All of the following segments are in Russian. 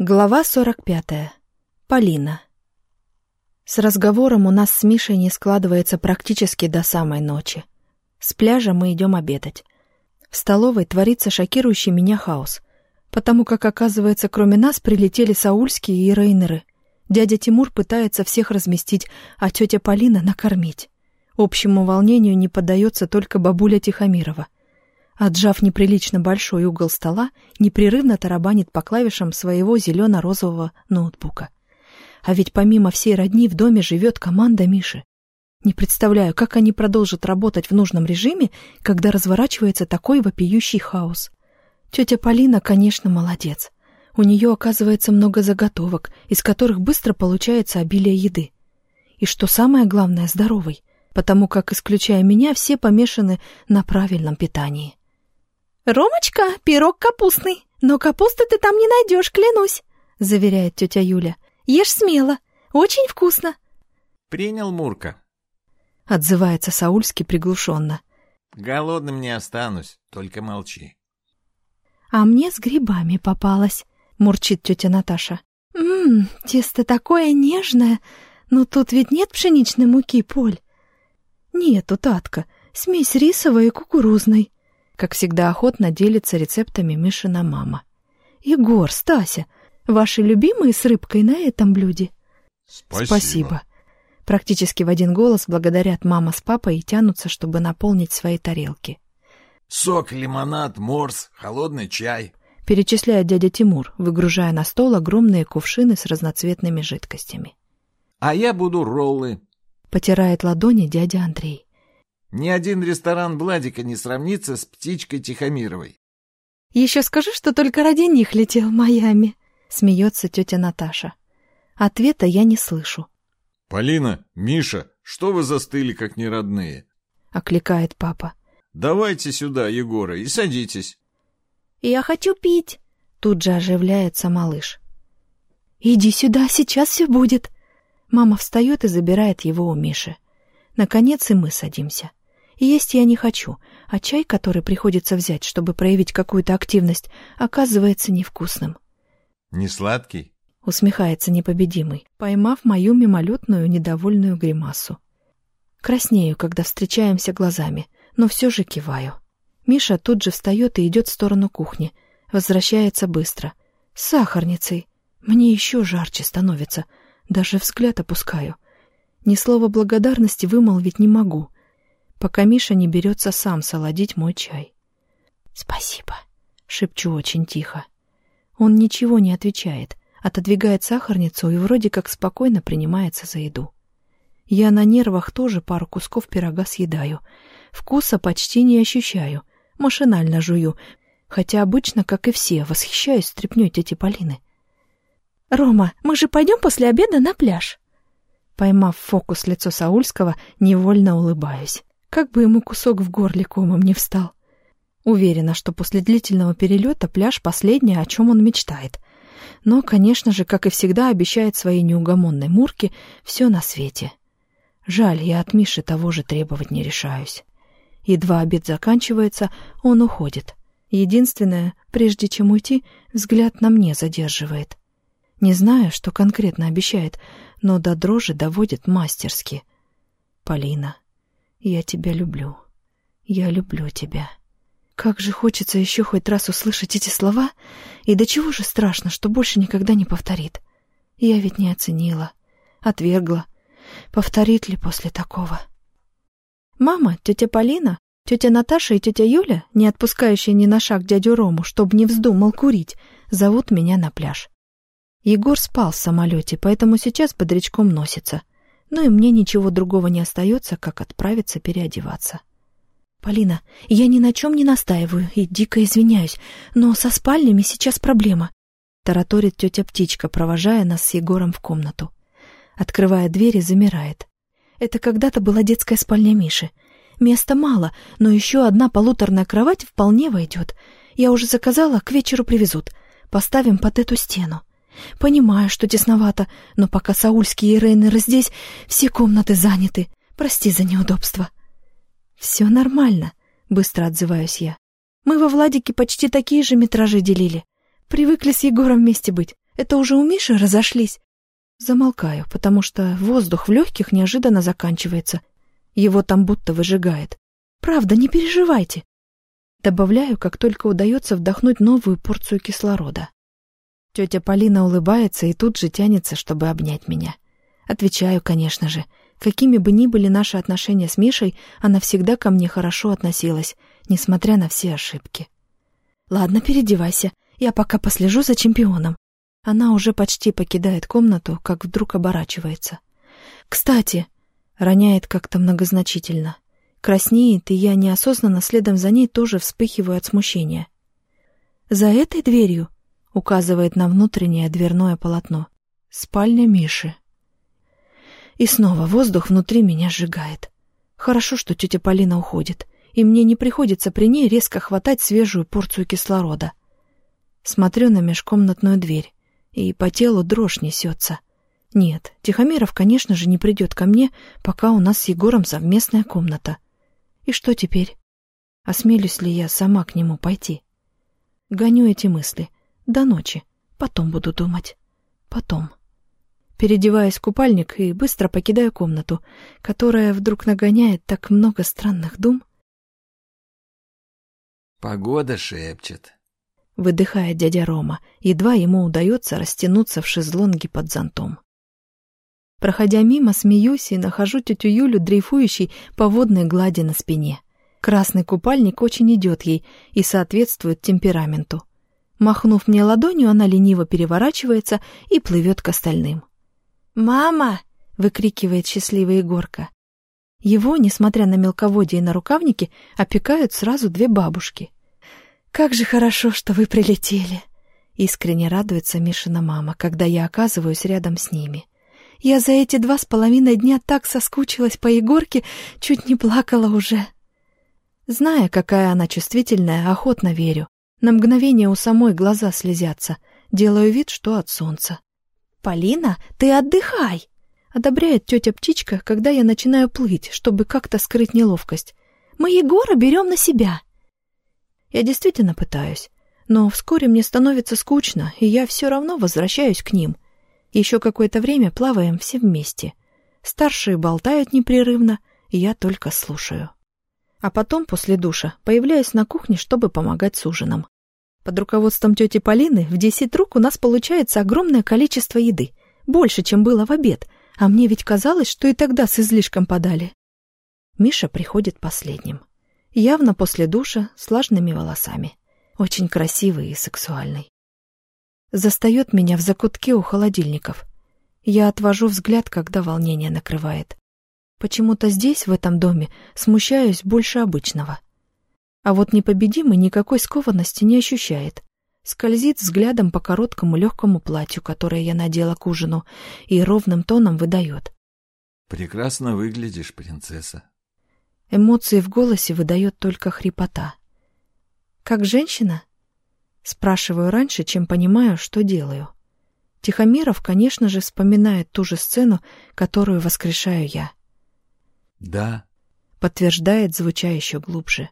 Глава 45. Полина. С разговором у нас с Мишей не складывается практически до самой ночи. С пляжа мы идем обедать. В столовой творится шокирующий меня хаос, потому как, оказывается, кроме нас прилетели саульские и рейнеры. Дядя Тимур пытается всех разместить, а тетя Полина накормить. Общему волнению не поддается только бабуля Тихомирова — Отжав неприлично большой угол стола, непрерывно тарабанит по клавишам своего зелено-розового ноутбука. А ведь помимо всей родни в доме живет команда Миши. Не представляю, как они продолжат работать в нужном режиме, когда разворачивается такой вопиющий хаос. Тетя Полина, конечно, молодец. У нее, оказывается, много заготовок, из которых быстро получается обилие еды. И что самое главное, здоровый, потому как, исключая меня, все помешаны на правильном питании. «Ромочка, пирог капустный, но капусты ты там не найдешь, клянусь», — заверяет тетя Юля. «Ешь смело, очень вкусно». «Принял Мурка», — отзывается Саульский приглушенно. «Голодным не останусь, только молчи». «А мне с грибами попалось», — мурчит тетя Наташа. «Ммм, тесто такое нежное, но тут ведь нет пшеничной муки, Поль». «Нету, Татка, смесь рисовой и кукурузной», как всегда охотно делится рецептами Мишина мама. «Егор, Стася, ваши любимые с рыбкой на этом блюде?» «Спасибо». «Спасибо». Практически в один голос благодарят мама с папой и тянутся, чтобы наполнить свои тарелки. «Сок, лимонад, морс, холодный чай», — перечисляет дядя Тимур, выгружая на стол огромные кувшины с разноцветными жидкостями. «А я буду роллы», — потирает ладони дядя Андрей. Ни один ресторан Владика не сравнится с птичкой Тихомировой. «Еще скажу, что только ради них летел в Майами», — смеется тетя Наташа. Ответа я не слышу. «Полина, Миша, что вы застыли, как неродные?» — окликает папа. «Давайте сюда, Егора, и садитесь». «Я хочу пить», — тут же оживляется малыш. «Иди сюда, сейчас все будет». Мама встает и забирает его у Миши. Наконец и мы садимся. Есть я не хочу, а чай, который приходится взять, чтобы проявить какую-то активность, оказывается невкусным. «Не сладкий?» — усмехается непобедимый, поймав мою мимолетную недовольную гримасу. Краснею, когда встречаемся глазами, но все же киваю. Миша тут же встает и идет в сторону кухни. Возвращается быстро. С сахарницей. Мне еще жарче становится. Даже взгляд опускаю. Ни слова благодарности вымолвить не могу — пока Миша не берется сам солодить мой чай. «Спасибо», — шепчу очень тихо. Он ничего не отвечает, отодвигает сахарницу и вроде как спокойно принимается за еду. Я на нервах тоже пару кусков пирога съедаю. Вкуса почти не ощущаю, машинально жую, хотя обычно, как и все, восхищаюсь стряпнёй тети Полины. «Рома, мы же пойдем после обеда на пляж?» Поймав фокус лицо Саульского, невольно улыбаюсь. Как бы ему кусок в горле комом не встал. Уверена, что после длительного перелета пляж — последнее, о чем он мечтает. Но, конечно же, как и всегда, обещает своей неугомонной Мурке все на свете. Жаль, я от Миши того же требовать не решаюсь. Едва обед заканчивается, он уходит. Единственное, прежде чем уйти, взгляд на мне задерживает. Не знаю, что конкретно обещает, но до дрожи доводит мастерски. Полина. Я тебя люблю. Я люблю тебя. Как же хочется еще хоть раз услышать эти слова, и до чего же страшно, что больше никогда не повторит. Я ведь не оценила, отвергла. Повторит ли после такого? Мама, тетя Полина, тетя Наташа и тетя Юля, не отпускающие ни на шаг дядю Рому, чтобы не вздумал курить, зовут меня на пляж. Егор спал в самолете, поэтому сейчас бодрячком носится — ну и мне ничего другого не остается, как отправиться переодеваться. «Полина, я ни на чем не настаиваю и дико извиняюсь, но со спальнями сейчас проблема», — тараторит тетя Птичка, провожая нас с Егором в комнату. Открывая дверь и замирает. Это когда-то была детская спальня Миши. Места мало, но еще одна полуторная кровать вполне войдет. Я уже заказала, к вечеру привезут. Поставим под эту стену. Понимаю, что тесновато, но пока Саульские и Рейнеры здесь, все комнаты заняты. Прости за неудобство. Все нормально, быстро отзываюсь я. Мы во Владике почти такие же метражи делили. Привыкли с Егором вместе быть. Это уже у Миши разошлись?» Замолкаю, потому что воздух в легких неожиданно заканчивается. Его там будто выжигает. «Правда, не переживайте!» Добавляю, как только удается вдохнуть новую порцию кислорода. Тетя Полина улыбается и тут же тянется, чтобы обнять меня. Отвечаю, конечно же. Какими бы ни были наши отношения с Мишей, она всегда ко мне хорошо относилась, несмотря на все ошибки. «Ладно, переодевайся. Я пока послежу за чемпионом». Она уже почти покидает комнату, как вдруг оборачивается. «Кстати!» — роняет как-то многозначительно. Краснеет, и я неосознанно следом за ней тоже вспыхиваю от смущения. «За этой дверью?» — указывает на внутреннее дверное полотно. «Спальня Миши». И снова воздух внутри меня сжигает. Хорошо, что тетя Полина уходит, и мне не приходится при ней резко хватать свежую порцию кислорода. Смотрю на межкомнатную дверь и по телу дрожь несется. Нет, Тихомиров, конечно же, не придет ко мне, пока у нас с Егором совместная комната. И что теперь? Осмелюсь ли я сама к нему пойти? Гоню эти мысли. До ночи. Потом буду думать. Потом. Переодеваюсь в купальник и быстро покидаю комнату, которая вдруг нагоняет так много странных дум. «Погода шепчет», выдыхает дядя Рома, едва ему удается растянуться в шезлонге под зонтом. Проходя мимо, смеюсь и нахожу тетю Юлю, дрейфующей по водной глади на спине. Красный купальник очень идет ей и соответствует темпераменту. Махнув мне ладонью, она лениво переворачивается и плывет к остальным. «Мама!» — выкрикивает счастливая Егорка. Его, несмотря на мелководье и на рукавники, опекают сразу две бабушки — «Как же хорошо, что вы прилетели!» Искренне радуется Мишина мама, когда я оказываюсь рядом с ними. «Я за эти два с половиной дня так соскучилась по Егорке, чуть не плакала уже». Зная, какая она чувствительная, охотно верю. На мгновение у самой глаза слезятся. Делаю вид, что от солнца. «Полина, ты отдыхай!» Одобряет тетя Птичка, когда я начинаю плыть, чтобы как-то скрыть неловкость. «Мы Егора берем на себя!» Я действительно пытаюсь. Но вскоре мне становится скучно, и я все равно возвращаюсь к ним. Еще какое-то время плаваем все вместе. Старшие болтают непрерывно, и я только слушаю. А потом, после душа, появляюсь на кухне, чтобы помогать с ужином. Под руководством тети Полины в десять рук у нас получается огромное количество еды. Больше, чем было в обед. А мне ведь казалось, что и тогда с излишком подали. Миша приходит последним явно после душа, с влажными волосами. Очень красивый и сексуальный. Застает меня в закутке у холодильников. Я отвожу взгляд, когда волнение накрывает. Почему-то здесь, в этом доме, смущаюсь больше обычного. А вот непобедимый никакой скованности не ощущает. Скользит взглядом по короткому легкому платью, которое я надела к ужину, и ровным тоном выдает. «Прекрасно выглядишь, принцесса. Эмоции в голосе выдает только хрипота. «Как женщина?» Спрашиваю раньше, чем понимаю, что делаю. Тихомиров, конечно же, вспоминает ту же сцену, которую воскрешаю я. «Да», — подтверждает, звуча еще глубже.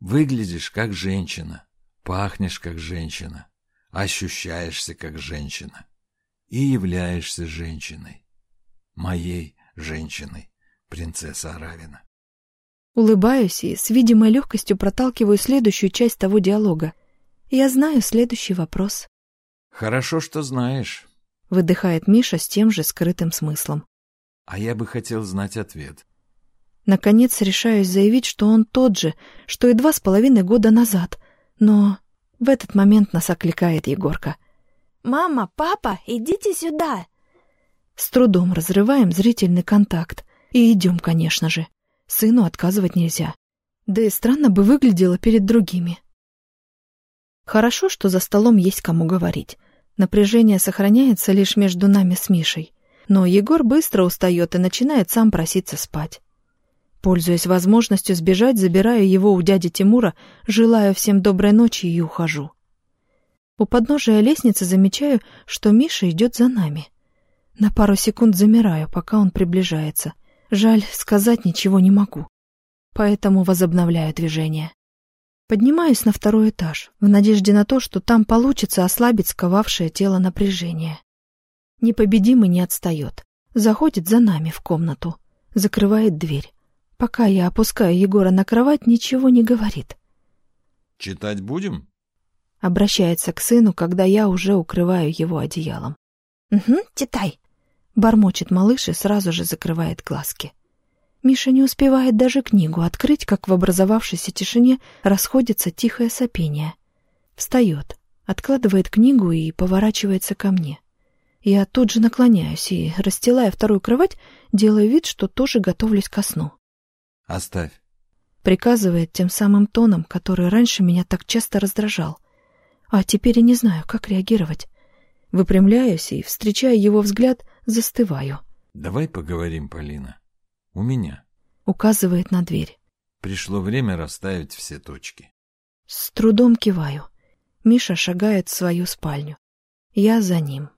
«Выглядишь как женщина, пахнешь как женщина, ощущаешься как женщина и являешься женщиной, моей женщиной, принцесса Аравина». Улыбаюсь и с видимой легкостью проталкиваю следующую часть того диалога. Я знаю следующий вопрос. «Хорошо, что знаешь», — выдыхает Миша с тем же скрытым смыслом. «А я бы хотел знать ответ». Наконец решаюсь заявить, что он тот же, что и два с половиной года назад. Но в этот момент нас окликает Егорка. «Мама, папа, идите сюда!» С трудом разрываем зрительный контакт. И идем, конечно же. Сыну отказывать нельзя. Да и странно бы выглядело перед другими. Хорошо, что за столом есть кому говорить. Напряжение сохраняется лишь между нами с Мишей. Но Егор быстро устает и начинает сам проситься спать. Пользуясь возможностью сбежать, забираю его у дяди Тимура, желаю всем доброй ночи и ухожу. У подножия лестницы замечаю, что Миша идет за нами. На пару секунд замираю, пока он приближается — Жаль, сказать ничего не могу. Поэтому возобновляю движение. Поднимаюсь на второй этаж, в надежде на то, что там получится ослабить сковавшее тело напряжение. Непобедимый не отстает. Заходит за нами в комнату. Закрывает дверь. Пока я опускаю Егора на кровать, ничего не говорит. «Читать будем?» Обращается к сыну, когда я уже укрываю его одеялом. «Угу, читай», — бормочет малыш и сразу же закрывает глазки. Миша не успевает даже книгу открыть, как в образовавшейся тишине расходится тихое сопение. Встает, откладывает книгу и поворачивается ко мне. Я тут же наклоняюсь и, расстилая вторую кровать, делаю вид, что тоже готовлюсь ко сну. «Оставь», — приказывает тем самым тоном, который раньше меня так часто раздражал. А теперь я не знаю, как реагировать. Выпрямляюсь и, встречая его взгляд, застываю. «Давай поговорим, Полина. У меня». Указывает на дверь. Пришло время расставить все точки. С трудом киваю. Миша шагает в свою спальню. Я за ним.